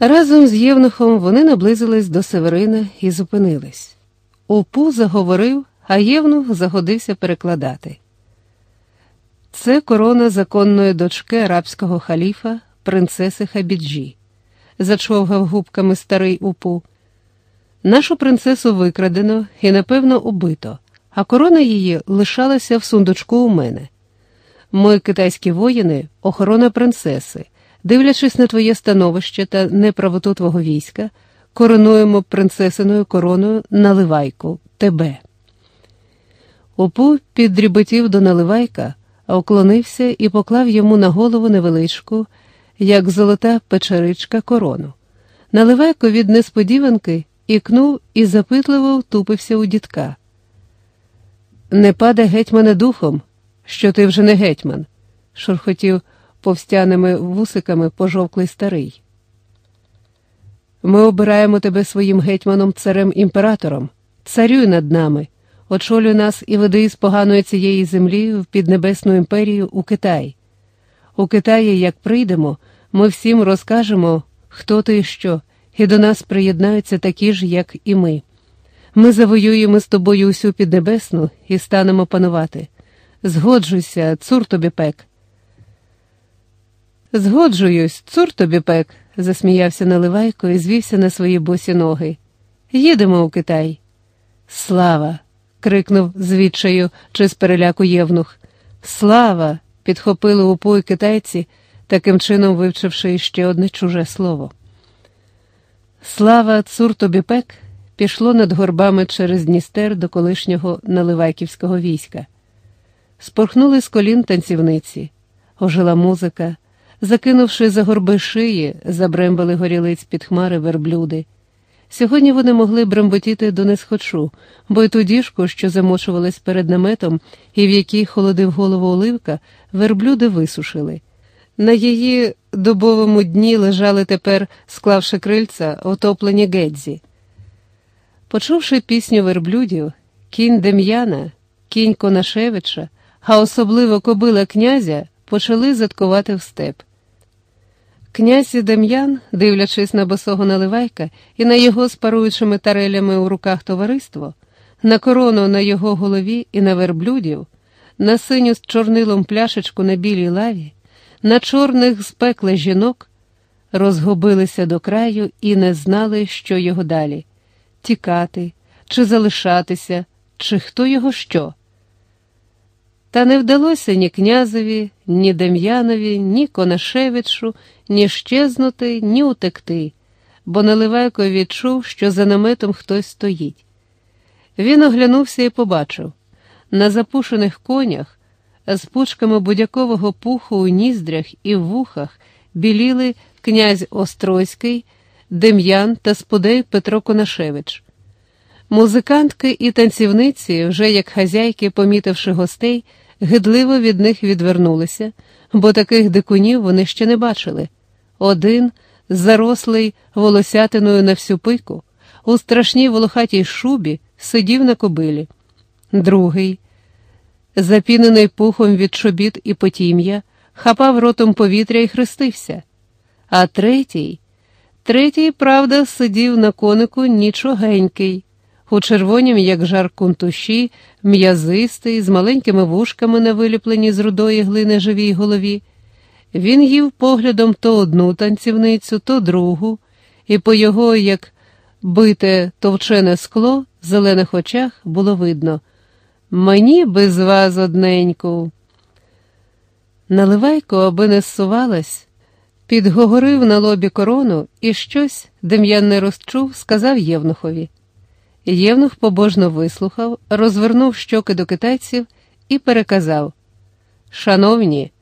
Разом з Євнухом вони наблизились до Северина і зупинились. Упу заговорив, а Євнух загодився перекладати. Це корона законної дочки арабського халіфа, принцеси Хабіджі, зачовгав губками старий упу. Нашу принцесу викрадено і, напевно, убито, а корона її лишалася в сундучку у мене. Ми, китайські воїни, охорона принцеси, дивлячись на твоє становище та неправоту твого війська, коронуємо принцесиною короною наливайку тебе. Упу піддріботів до наливайка, оклонився і поклав йому на голову невеличку, як золота печеричка корону. Наливайко від несподіванки ікнув і запитливо втупився у дітка. Не падай гетьмане духом, що ти вже не гетьман, шурхотів повстяними вусиками пожовклий старий. Ми обираємо тебе своїм гетьманом царем імператором, царюй над нами, очолюй нас і веди з поганої цієї землі в піднебесну імперію у Китай. У Китаї, як прийдемо, ми всім розкажемо, хто ти і що, і до нас приєднаються такі ж, як і ми. Ми завоюємо з тобою усю піднебесну і станемо панувати. Згоджуйся, цур тобі пек. Згоджуюсь, цур тобі пек, засміявся Наливайко і звівся на свої босі ноги. Їдемо у Китай. Слава! крикнув звідчаю чи з переляку євнух. Слава! підхопили упой китайці, таким чином вивчивши ще одне чуже слово. Слава цур тобі пек пішло над горбами через Дністер до колишнього наливайківського війська. Спорхнули з колін танцівниці, ожила музика, закинувши за горби шиї, забрембали горілиць під хмари верблюди. Сьогодні вони могли бремботіти до несхочу, бо й ту діжку, що замочувалась перед наметом і в якій холодив голову оливка, верблюди висушили. На її добовому дні лежали тепер, склавши крильця, отоплені гедзі. Почувши пісню верблюдів, кінь Дем'яна, кінь Конашевича, а особливо кобила князя, почали заткувати в степ. Князь і Дем'ян, дивлячись на босого наливайка і на його з паруючими тарелями у руках товариство, на корону на його голові і на верблюдів, на синю з чорнилом пляшечку на білій лаві, на чорних з жінок, розгубилися до краю і не знали, що його далі тікати, чи залишатися, чи хто його що. Та не вдалося ні князеві, ні Дем'янові, ні Конашевичу, ні щезнути, ні утекти, бо Наливайко відчув, що за наметом хтось стоїть. Він оглянувся і побачив на запушених конях, з пучками будякового пуху у ніздрях і в вухах біліли князь Острозький, Дем'ян та сподей Петро Конашевич. Музикантки і танцівниці, вже як хазяйки, помітивши гостей, гидливо від них відвернулися, бо таких дикунів вони ще не бачили. Один, зарослий волосятиною на всю пику, у страшній волохатій шубі, сидів на кобилі, другий, запінений пухом від чобіт і потім'я, хапав ротом повітря і хрестився, а третій, третій, правда, сидів на конику нічогенький у червонім, як жар кунтуші, м'язистий, з маленькими вушками на виліпленій з рудої глини живій голові. Він їв поглядом то одну танцівницю, то другу, і по його, як бите товчене скло, в зелених очах було видно мені без вас одненьку. Наливайко, аби не зсувалась, підгогорив на лобі корону і щось, Дем'ян не розчув, сказав Євнухові. Євнух побожно вислухав, розвернув щоки до китайців і переказав: Шановні,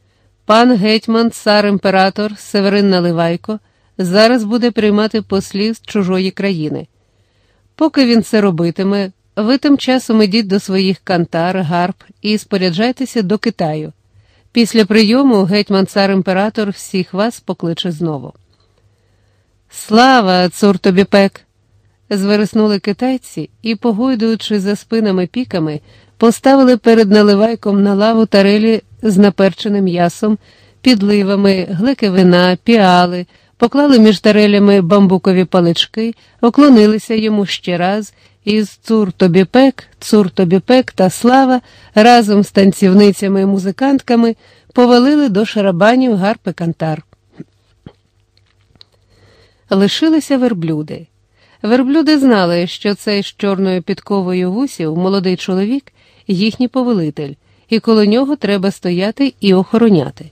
пан гетьман, цар імператор Северин Наливайко зараз буде приймати послів з чужої країни. Поки він це робитиме, ви тим часом ідіть до своїх кантар, гарб і споряджайтеся до Китаю. Після прийому гетьман цар імператор всіх вас покличе знову. Слава, цур тобі пек! Звереснули китайці і, погойдуючи за спинами піками, поставили перед наливайком на лаву тарелі з наперченим м'ясом, підливами, глеки вина, піали, поклали між тарелями бамбукові палички, оклонилися йому ще раз, і з цур тобі пек, цур тобі пек та слава разом з танцівницями і музикантками повалили до шарабанів гарпи кантар. Лишилися верблюди. Верблюди знали, що цей з чорною підковою вусів молодий чоловік, їхній повелитель, і коло нього треба стояти і охороняти.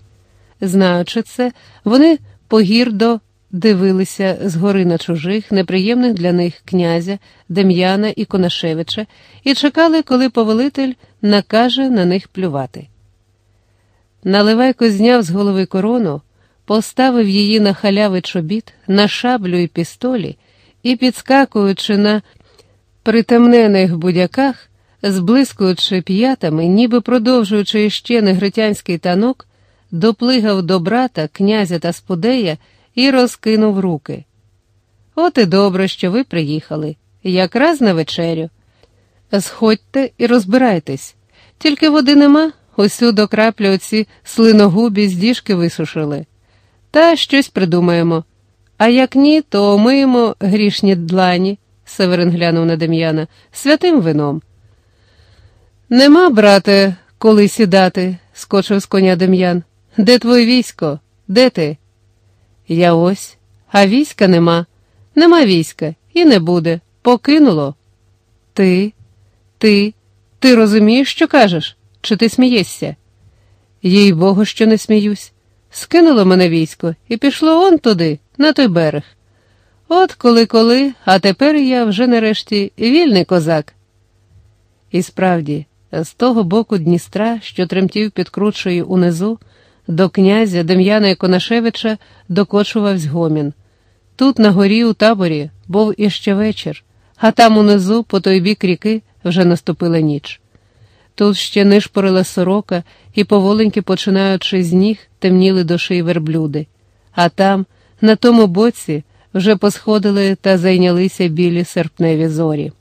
Знаючи це, вони погірдо дивилися згори на чужих, неприємних для них князя, Дем'яна і Конашевича, і чекали, коли повелитель накаже на них плювати. Наливайко зняв з голови корону, поставив її на халяви чобіт, на шаблю і пістолі і, підскакуючи на притемнених будяках, зблискуючи п'ятами, ніби продовжуючи іще негритянський танок, доплигав до брата, князя та сподея і розкинув руки. От і добре, що ви приїхали, якраз на вечерю. Сходьте і розбирайтесь, тільки води нема, усю до краплі оці слиногубі з діжки висушили. Та щось придумаємо. А як ні, то омиємо грішні длані, Северин глянув на Дем'яна, святим вином. Нема, брате, коли сідати, скочив з коня Дем'ян. Де твоє військо? Де ти? Я ось, а війська нема. Нема війська і не буде. Покинуло. Ти, ти, ти розумієш, що кажеш? Чи ти смієшся? Їй Богу, що не сміюсь. Скинуло мене військо і пішло он туди, на той берег. От коли коли, а тепер я вже нарешті вільний козак. І справді, з того боку Дністра, що тремтів під кручею унизу, до князя Дем'яна і Конашевича докочувавсь гомін. Тут, на горі, у таборі, був іще вечір, а там унизу, по той бік ріки, вже наступила ніч. Тут ще нишпорила сорока і, поволеньки, починаючи з ніг, темніли до шиї верблюди, а там, на тому боці, вже посходили та зайнялися білі серпневі зорі.